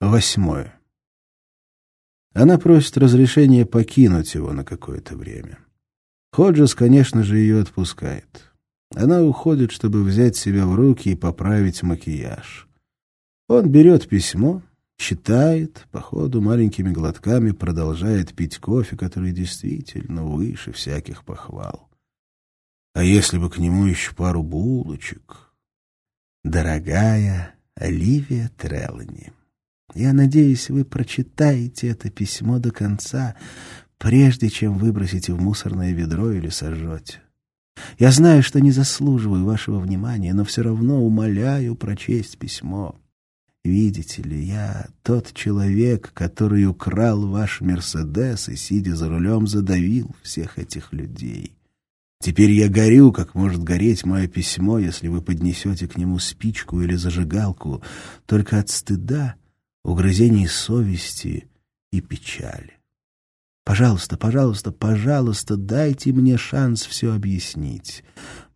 Восьмое. Она просит разрешения покинуть его на какое-то время. Ходжес, конечно же, ее отпускает. Она уходит, чтобы взять себя в руки и поправить макияж. Он берет письмо, читает, по ходу маленькими глотками продолжает пить кофе, который действительно выше всяких похвал. А если бы к нему еще пару булочек? Дорогая Оливия Треллани, я надеюсь, вы прочитаете это письмо до конца, прежде чем выбросите в мусорное ведро или сожжете. Я знаю, что не заслуживаю вашего внимания, но все равно умоляю прочесть письмо. Видите ли, я тот человек, который украл ваш «Мерседес» и, сидя за рулем, задавил всех этих людей. Теперь я горю, как может гореть мое письмо, если вы поднесете к нему спичку или зажигалку, только от стыда, угрызений совести и печали. Пожалуйста, пожалуйста, пожалуйста, дайте мне шанс все объяснить.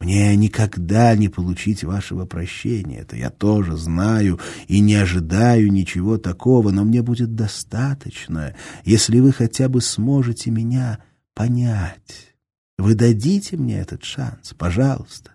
Мне никогда не получить вашего прощения, это я тоже знаю и не ожидаю ничего такого, но мне будет достаточно, если вы хотя бы сможете меня понять. Вы дадите мне этот шанс, пожалуйста.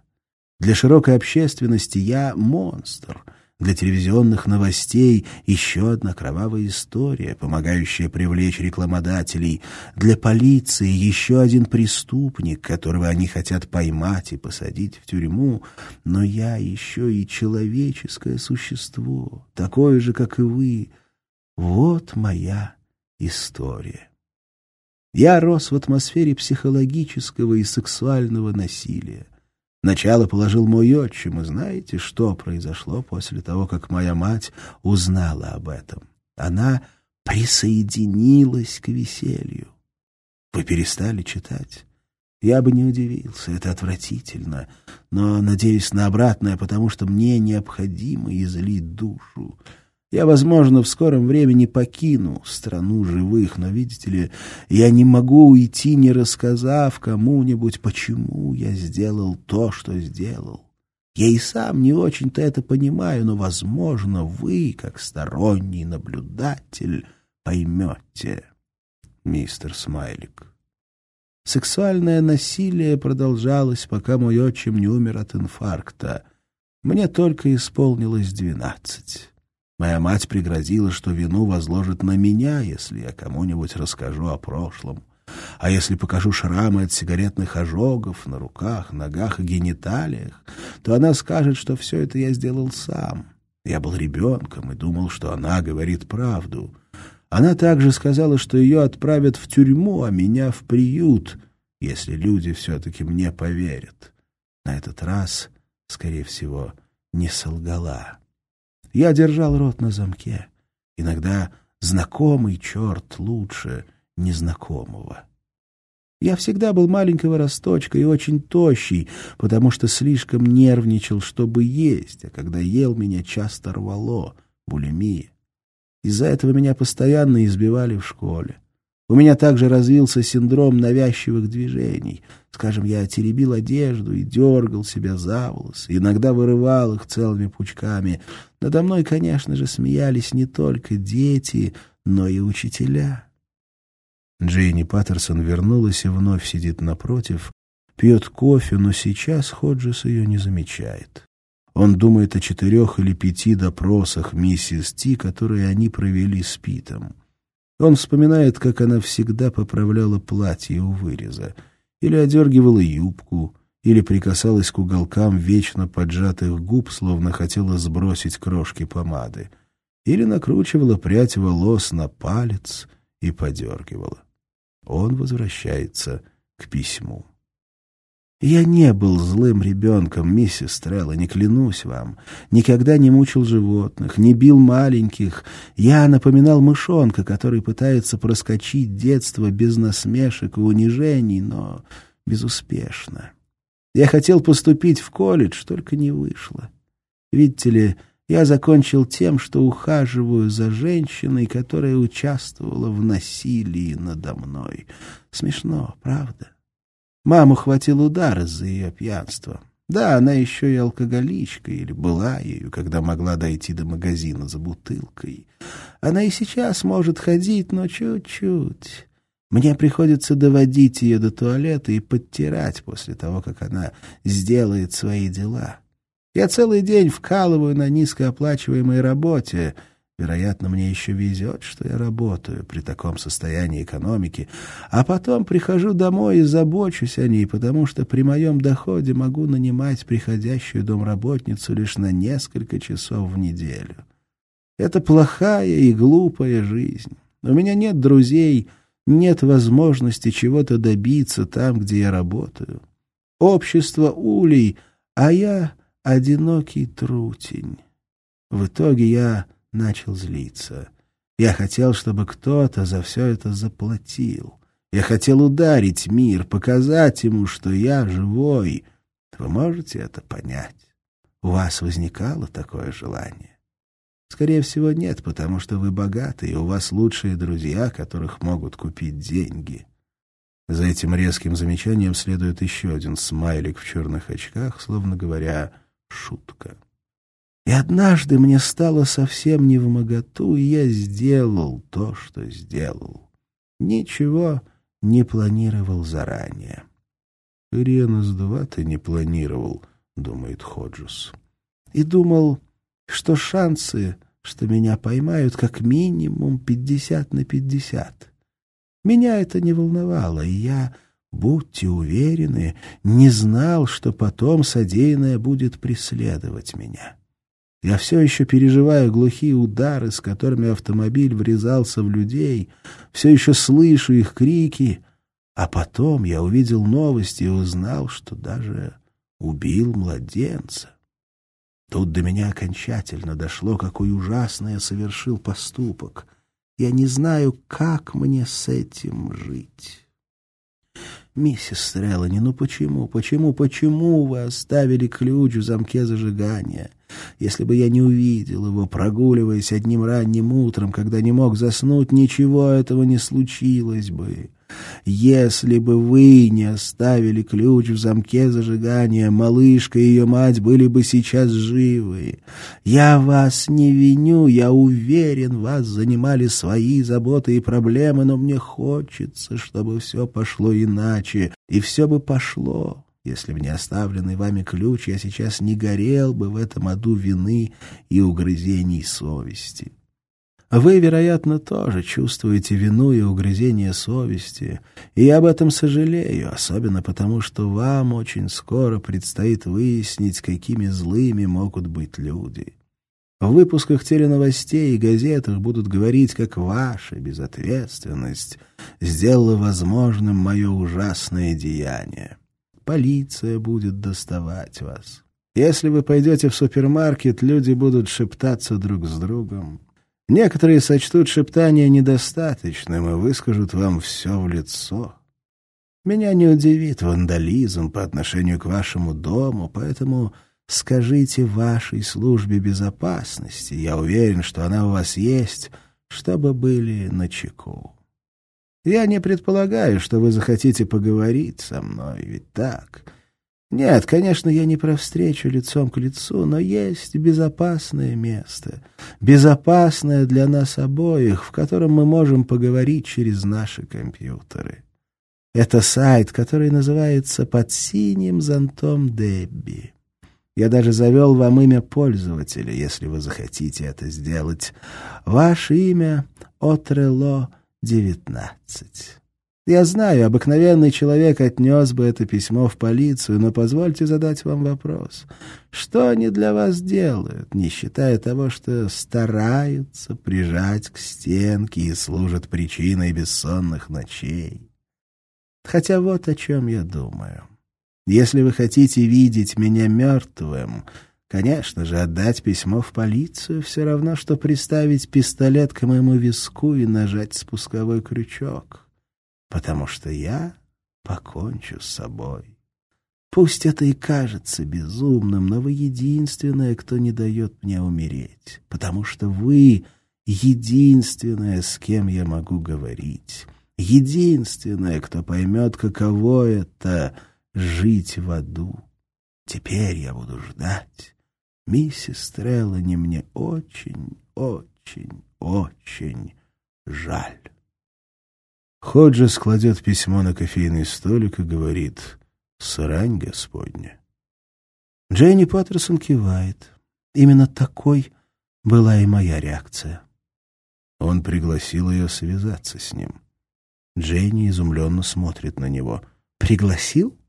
Для широкой общественности я монстр — для телевизионных новостей еще одна кровавая история, помогающая привлечь рекламодателей. Для полиции еще один преступник, которого они хотят поймать и посадить в тюрьму. Но я еще и человеческое существо, такое же, как и вы. Вот моя история. Я рос в атмосфере психологического и сексуального насилия. Начало положил мой отчим, и знаете, что произошло после того, как моя мать узнала об этом? Она присоединилась к веселью. Вы перестали читать? Я бы не удивился, это отвратительно, но надеюсь на обратное, потому что мне необходимо излить душу. Я, возможно, в скором времени покину страну живых, но, видите ли, я не могу уйти, не рассказав кому-нибудь, почему я сделал то, что сделал. Я и сам не очень-то это понимаю, но, возможно, вы, как сторонний наблюдатель, поймете, мистер Смайлик. Сексуальное насилие продолжалось, пока мой отчим не умер от инфаркта. Мне только исполнилось двенадцать. Моя мать пригрозила, что вину возложит на меня, если я кому-нибудь расскажу о прошлом. А если покажу шрамы от сигаретных ожогов на руках, ногах и гениталиях, то она скажет, что все это я сделал сам. Я был ребенком и думал, что она говорит правду. Она также сказала, что ее отправят в тюрьму, а меня в приют, если люди все-таки мне поверят. На этот раз, скорее всего, не солгала. Я держал рот на замке. Иногда знакомый черт лучше незнакомого. Я всегда был маленького росточка и очень тощий, потому что слишком нервничал, чтобы есть, а когда ел, меня часто рвало, булимия. Из-за этого меня постоянно избивали в школе. У меня также развился синдром навязчивых движений. Скажем, я теребил одежду и дергал себя за волосы, иногда вырывал их целыми пучками. Надо мной, конечно же, смеялись не только дети, но и учителя. Джейни Паттерсон вернулась и вновь сидит напротив, пьет кофе, но сейчас Ходжес ее не замечает. Он думает о четырех или пяти допросах миссис Ти, которые они провели с Питом. Он вспоминает, как она всегда поправляла платье у выреза, или одергивала юбку, или прикасалась к уголкам вечно поджатых губ, словно хотела сбросить крошки помады, или накручивала прядь волос на палец и подергивала. Он возвращается к письму. Я не был злым ребенком, миссис Трелла, не клянусь вам. Никогда не мучил животных, не бил маленьких. Я напоминал мышонка, который пытается проскочить детство без насмешек и унижений, но безуспешно. Я хотел поступить в колледж, только не вышло. Видите ли, я закончил тем, что ухаживаю за женщиной, которая участвовала в насилии надо мной. Смешно, правда? Маму хватил удар из-за ее пьянства. Да, она еще и алкоголичка, или была ею, когда могла дойти до магазина за бутылкой. Она и сейчас может ходить, но чуть-чуть. Мне приходится доводить ее до туалета и подтирать после того, как она сделает свои дела. Я целый день вкалываю на низкооплачиваемой работе. Вероятно, мне еще везет, что я работаю при таком состоянии экономики, а потом прихожу домой и забочусь о ней, потому что при моем доходе могу нанимать приходящую домработницу лишь на несколько часов в неделю. Это плохая и глупая жизнь. У меня нет друзей, нет возможности чего-то добиться там, где я работаю. Общество улей, а я одинокий трутень. В итоге я начал злиться. Я хотел, чтобы кто-то за все это заплатил. Я хотел ударить мир, показать ему, что я живой. Вы можете это понять? У вас возникало такое желание? Скорее всего, нет, потому что вы богаты, и у вас лучшие друзья, которых могут купить деньги. За этим резким замечанием следует еще один смайлик в черных очках, словно говоря «шутка». И однажды мне стало совсем не в моготу, и я сделал то, что сделал. Ничего не планировал заранее. «Ренус-2 ты не планировал», — думает Ходжус. И думал, что шансы, что меня поймают, как минимум пятьдесят на пятьдесят. Меня это не волновало, и я, будьте уверены, не знал, что потом содеянное будет преследовать меня. Я все еще переживаю глухие удары, с которыми автомобиль врезался в людей, все еще слышу их крики, а потом я увидел новости и узнал, что даже убил младенца. Тут до меня окончательно дошло, какой ужасный я совершил поступок. Я не знаю, как мне с этим жить. «Миссис Стрелани, ну почему, почему, почему вы оставили ключ в замке зажигания? Если бы я не увидел его, прогуливаясь одним ранним утром, когда не мог заснуть, ничего этого не случилось бы. Если бы вы не оставили ключ в замке зажигания, малышка и ее мать были бы сейчас живы. Я вас не виню, я уверен, вас занимали свои заботы и проблемы, но мне хочется, чтобы все пошло иначе, и все бы пошло. Если бы не оставленный вами ключ, я сейчас не горел бы в этом аду вины и угрызений совести. Вы, вероятно, тоже чувствуете вину и угрызение совести, и я об этом сожалею, особенно потому, что вам очень скоро предстоит выяснить, какими злыми могут быть люди. В выпусках теленовостей и газетах будут говорить, как ваша безответственность сделала возможным мое ужасное деяние. Полиция будет доставать вас. Если вы пойдете в супермаркет, люди будут шептаться друг с другом. Некоторые сочтут шептание недостаточным и выскажут вам все в лицо. Меня не удивит вандализм по отношению к вашему дому, поэтому скажите вашей службе безопасности, я уверен, что она у вас есть, чтобы были начеку. Я не предполагаю, что вы захотите поговорить со мной, ведь так... Нет, конечно, я не про встречу лицом к лицу, но есть безопасное место, безопасное для нас обоих, в котором мы можем поговорить через наши компьютеры. Это сайт, который называется «Под синим зонтом Дебби». Я даже завел вам имя пользователя, если вы захотите это сделать. Ваше имя — Отрело 19. Я знаю, обыкновенный человек отнес бы это письмо в полицию, но позвольте задать вам вопрос. Что они для вас делают, не считая того, что стараются прижать к стенке и служат причиной бессонных ночей? Хотя вот о чем я думаю. Если вы хотите видеть меня мертвым, конечно же, отдать письмо в полицию все равно, что приставить пистолет к моему виску и нажать спусковой крючок» потому что я покончу с собой. Пусть это и кажется безумным, но вы единственная, кто не дает мне умереть, потому что вы единственная, с кем я могу говорить, единственная, кто поймет, каково это — жить в аду. Теперь я буду ждать. Миссис Треллани мне очень, очень, очень жаль. Ходжес кладет письмо на кофейный столик и говорит «Срань Господня». Дженни Паттерсон кивает. Именно такой была и моя реакция. Он пригласил ее связаться с ним. Дженни изумленно смотрит на него. «Пригласил?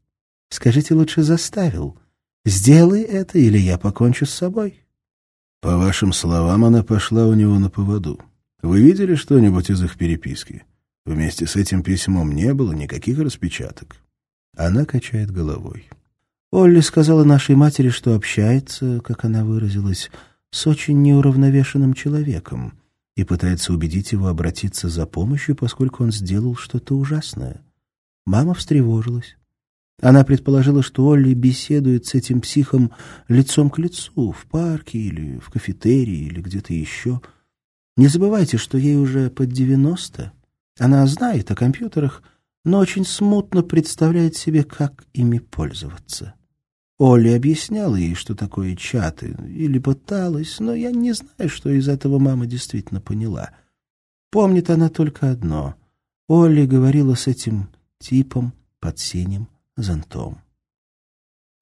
Скажите, лучше заставил. Сделай это, или я покончу с собой». По вашим словам, она пошла у него на поводу. Вы видели что-нибудь из их переписки? Вместе с этим письмом не было никаких распечаток. Она качает головой. Олли сказала нашей матери, что общается, как она выразилась, с очень неуравновешенным человеком и пытается убедить его обратиться за помощью, поскольку он сделал что-то ужасное. Мама встревожилась. Она предположила, что Олли беседует с этим психом лицом к лицу, в парке или в кафетерии или где-то еще. Не забывайте, что ей уже под девяносто. Она знает о компьютерах, но очень смутно представляет себе, как ими пользоваться. Олли объясняла ей, что такое чаты, или пыталась, но я не знаю, что из этого мама действительно поняла. Помнит она только одно. Олли говорила с этим типом под синим зонтом.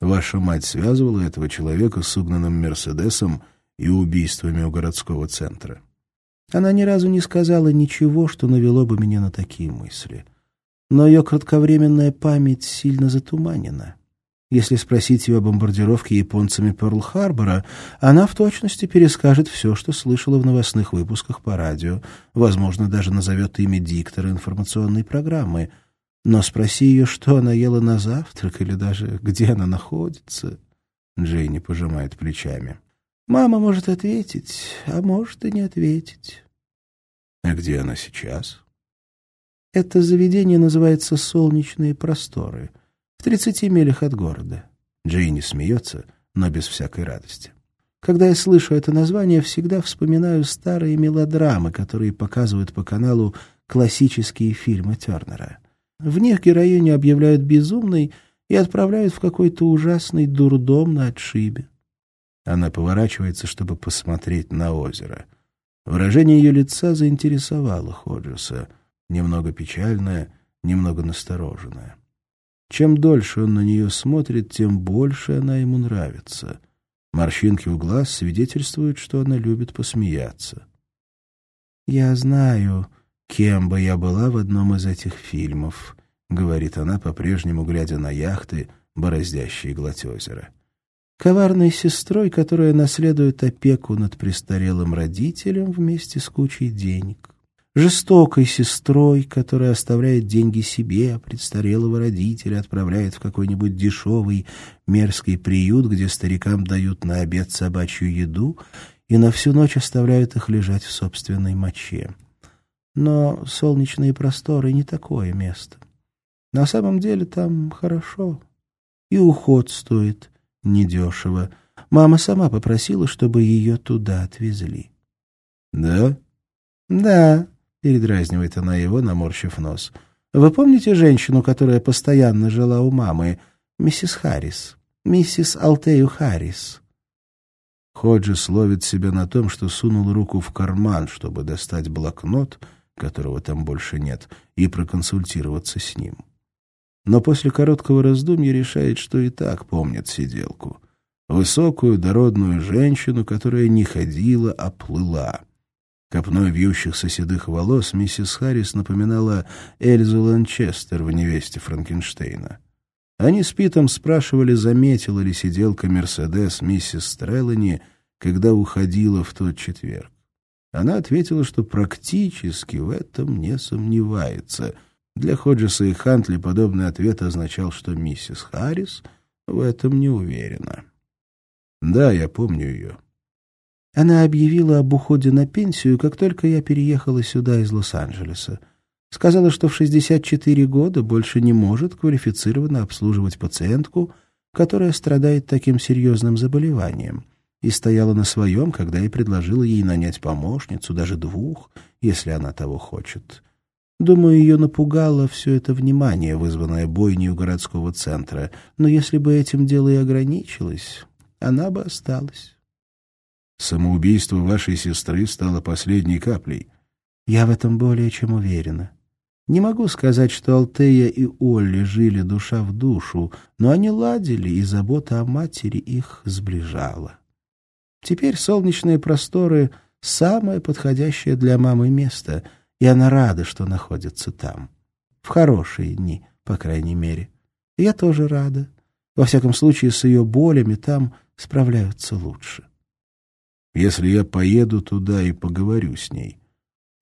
Ваша мать связывала этого человека с угнанным «Мерседесом» и убийствами у городского центра. Она ни разу не сказала ничего, что навело бы меня на такие мысли. Но ее кратковременная память сильно затуманена. Если спросить ее о бомбардировке японцами Перл-Харбора, она в точности перескажет все, что слышала в новостных выпусках по радио, возможно, даже назовет имя диктора информационной программы — но спроси ее, что она ела на завтрак или даже где она находится. Джейни пожимает плечами. Мама может ответить, а может и не ответить. А где она сейчас? Это заведение называется «Солнечные просторы», в тридцати милях от города. Джейни смеется, но без всякой радости. Когда я слышу это название, всегда вспоминаю старые мелодрамы, которые показывают по каналу классические фильмы Тернера. В них героиню объявляют безумной и отправляют в какой-то ужасный дурдом на отшибе. Она поворачивается, чтобы посмотреть на озеро. Выражение ее лица заинтересовало Ходжеса, немного печальное, немного настороженное. Чем дольше он на нее смотрит, тем больше она ему нравится. Морщинки у глаз свидетельствуют, что она любит посмеяться. «Я знаю», «Кем бы я была в одном из этих фильмов?» — говорит она, по-прежнему глядя на яхты, бороздящие гладь озера. «Коварной сестрой, которая наследует опеку над престарелым родителем вместе с кучей денег. Жестокой сестрой, которая оставляет деньги себе, а престарелого родителя отправляет в какой-нибудь дешевый мерзкий приют, где старикам дают на обед собачью еду и на всю ночь оставляют их лежать в собственной моче». Но солнечные просторы не такое место. На самом деле там хорошо. И уход стоит недешево. Мама сама попросила, чтобы ее туда отвезли. — Да? — Да, — передразнивает она его, наморщив нос. — Вы помните женщину, которая постоянно жила у мамы? Миссис Харрис. Миссис Алтею Харрис. Ходжес ловит себя на том, что сунул руку в карман, чтобы достать блокнот — которого там больше нет, и проконсультироваться с ним. Но после короткого раздумья решает, что и так помнит сиделку. Высокую, дородную женщину, которая не ходила, а плыла. Копной вьющихся седых волос миссис Харрис напоминала Эльзу Ланчестер в «Невесте Франкенштейна». Они с Питом спрашивали, заметила ли сиделка Мерседес миссис Стреллани, когда уходила в тот четверг. Она ответила, что практически в этом не сомневается. Для Ходжеса и Хантли подобный ответ означал, что миссис Харрис в этом не уверена. «Да, я помню ее». Она объявила об уходе на пенсию, как только я переехала сюда из Лос-Анджелеса. Сказала, что в 64 года больше не может квалифицированно обслуживать пациентку, которая страдает таким серьезным заболеванием — и стояла на своем, когда я предложила ей нанять помощницу, даже двух, если она того хочет. Думаю, ее напугало все это внимание, вызванное бойней у городского центра, но если бы этим дело и ограничилось, она бы осталась. Самоубийство вашей сестры стало последней каплей. Я в этом более чем уверена. Не могу сказать, что Алтея и Олли жили душа в душу, но они ладили, и забота о матери их сближала. Теперь солнечные просторы — самое подходящее для мамы место, и она рада, что находится там. В хорошие дни, по крайней мере. я тоже рада. Во всяком случае, с ее болями там справляются лучше. Если я поеду туда и поговорю с ней.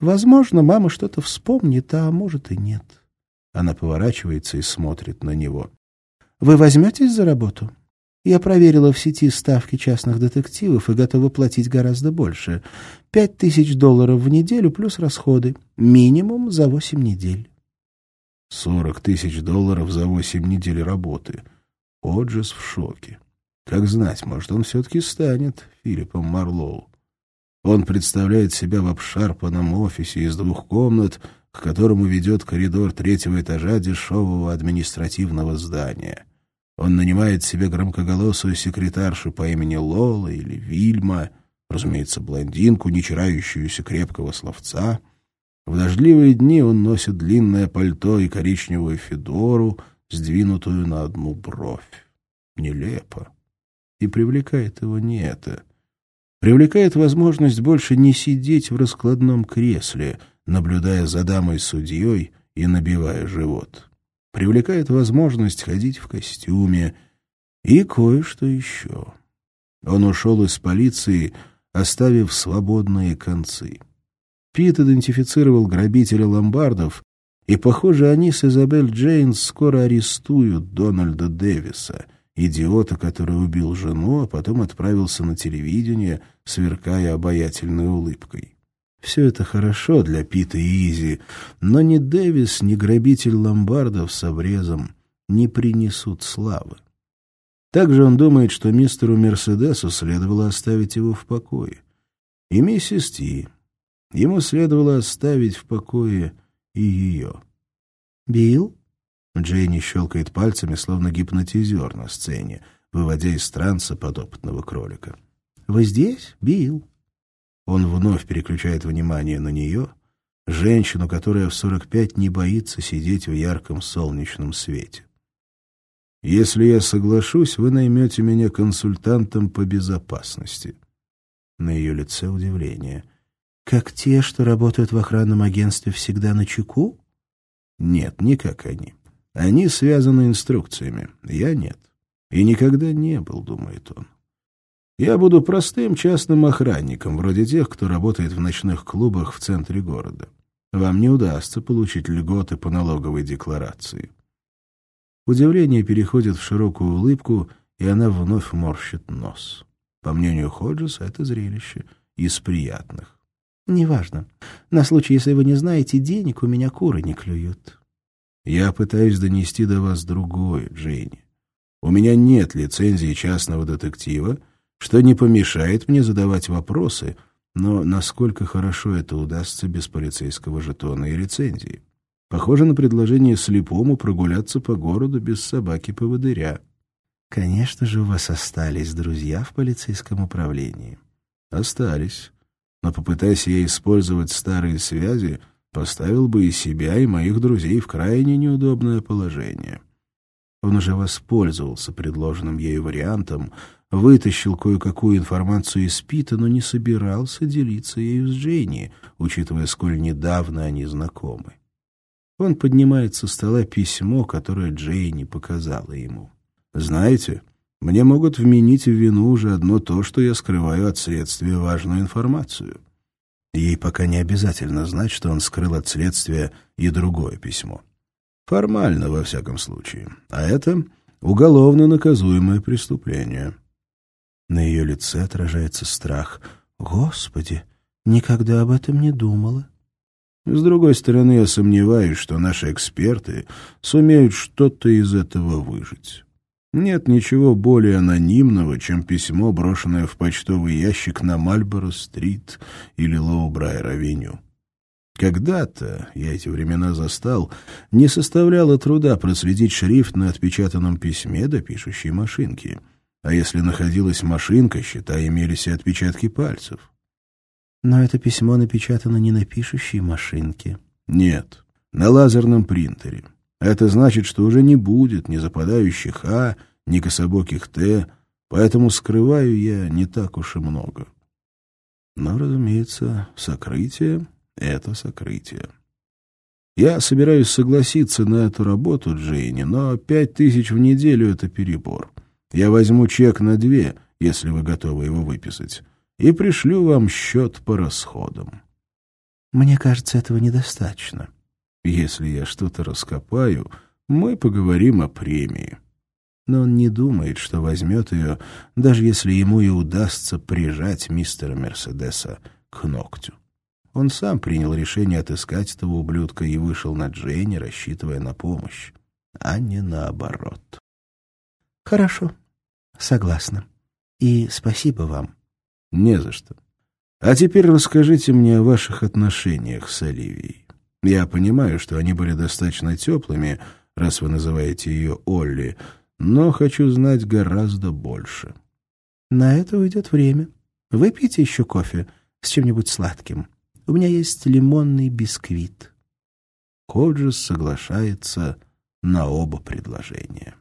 Возможно, мама что-то вспомнит, а может и нет. Она поворачивается и смотрит на него. Вы возьметесь за работу? Я проверила в сети ставки частных детективов и готова платить гораздо больше. Пять тысяч долларов в неделю плюс расходы. Минимум за восемь недель. Сорок тысяч долларов за восемь недель работы. Оджес в шоке. Как знать, может, он все-таки станет Филиппом Марлоу. Он представляет себя в обшарпанном офисе из двух комнат, к которому ведет коридор третьего этажа дешевого административного здания. Он нанимает себе громкоголосую секретаршу по имени Лола или Вильма, разумеется, блондинку, не чарающуюся крепкого словца. В дождливые дни он носит длинное пальто и коричневую федору, сдвинутую на одну бровь. Нелепо. И привлекает его не это. Привлекает возможность больше не сидеть в раскладном кресле, наблюдая за дамой-судьей и набивая живот. Привлекает возможность ходить в костюме и кое-что еще. Он ушел из полиции, оставив свободные концы. Пит идентифицировал грабителя ломбардов и, похоже, они с Изабель Джейнс скоро арестуют Дональда Дэвиса, идиота, который убил жену, а потом отправился на телевидение, сверкая обаятельной улыбкой. Все это хорошо для Пита и Изи, но ни Дэвис, ни грабитель ломбардов с обрезом не принесут славы. Также он думает, что мистеру Мерседесу следовало оставить его в покое. И миссис Ти. Ему следовало оставить в покое и ее. «Билл?» Джейни щелкает пальцами, словно гипнотизер на сцене, выводя из транса подопытного кролика. «Вы здесь, Билл?» Он вновь переключает внимание на нее, женщину, которая в сорок пять не боится сидеть в ярком солнечном свете. «Если я соглашусь, вы наймете меня консультантом по безопасности». На ее лице удивление. «Как те, что работают в охранном агентстве, всегда на чеку?» «Нет, не как они. Они связаны инструкциями. Я нет. И никогда не был, думает он. Я буду простым частным охранником, вроде тех, кто работает в ночных клубах в центре города. Вам не удастся получить льготы по налоговой декларации». Удивление переходит в широкую улыбку, и она вновь морщит нос. По мнению Ходжеса, это зрелище из приятных. «Неважно. На случай, если вы не знаете, денег у меня куры не клюют». «Я пытаюсь донести до вас другое, Джейни. У меня нет лицензии частного детектива, что не помешает мне задавать вопросы, но насколько хорошо это удастся без полицейского жетона и лицензии? Похоже на предложение слепому прогуляться по городу без собаки-поводыря». «Конечно же, у вас остались друзья в полицейском управлении». «Остались. Но попытайся я использовать старые связи, поставил бы и себя, и моих друзей в крайне неудобное положение. Он уже воспользовался предложенным ею вариантом, вытащил кое-какую информацию из Пита, но не собирался делиться ею с Дженни, учитывая, сколь недавно они знакомы. Он поднимает со стола письмо, которое Джейни показала ему. «Знаете, мне могут вменить в вину уже одно то, что я скрываю от следствия важную информацию. Ей пока не обязательно знать, что он скрыл от следствия и другое письмо. Формально, во всяком случае. А это уголовно наказуемое преступление». На ее лице отражается страх. «Господи, никогда об этом не думала». С другой стороны, я сомневаюсь, что наши эксперты сумеют что-то из этого выжить. Нет ничего более анонимного, чем письмо, брошенное в почтовый ящик на Мальборо-стрит или Лоу-Брайер-авеню. Когда-то, я эти времена застал, не составляло труда проследить шрифт на отпечатанном письме до пишущей машинки. А если находилась машинка, считай, имелись и отпечатки пальцев. Но это письмо напечатано не на пишущей машинке. Нет, на лазерном принтере. Это значит, что уже не будет ни западающих «а», ни кособоких «т», поэтому скрываю я не так уж и много. Но, разумеется, сокрытие — это сокрытие. Я собираюсь согласиться на эту работу, Джейни, но пять тысяч в неделю — это перебор. Я возьму чек на две, если вы готовы его выписать, и пришлю вам счет по расходам. Мне кажется, этого недостаточно. Если я что-то раскопаю, мы поговорим о премии. Но он не думает, что возьмет ее, даже если ему и удастся прижать мистера Мерседеса к ногтю. Он сам принял решение отыскать этого ублюдка и вышел на Джейни, рассчитывая на помощь, а не наоборот. «Хорошо, согласна. И спасибо вам». «Не за что. А теперь расскажите мне о ваших отношениях с Оливией. Я понимаю, что они были достаточно теплыми, раз вы называете ее Олли, но хочу знать гораздо больше». «На это уйдет время. Выпейте еще кофе с чем-нибудь сладким. У меня есть лимонный бисквит». Коджес соглашается на оба предложения.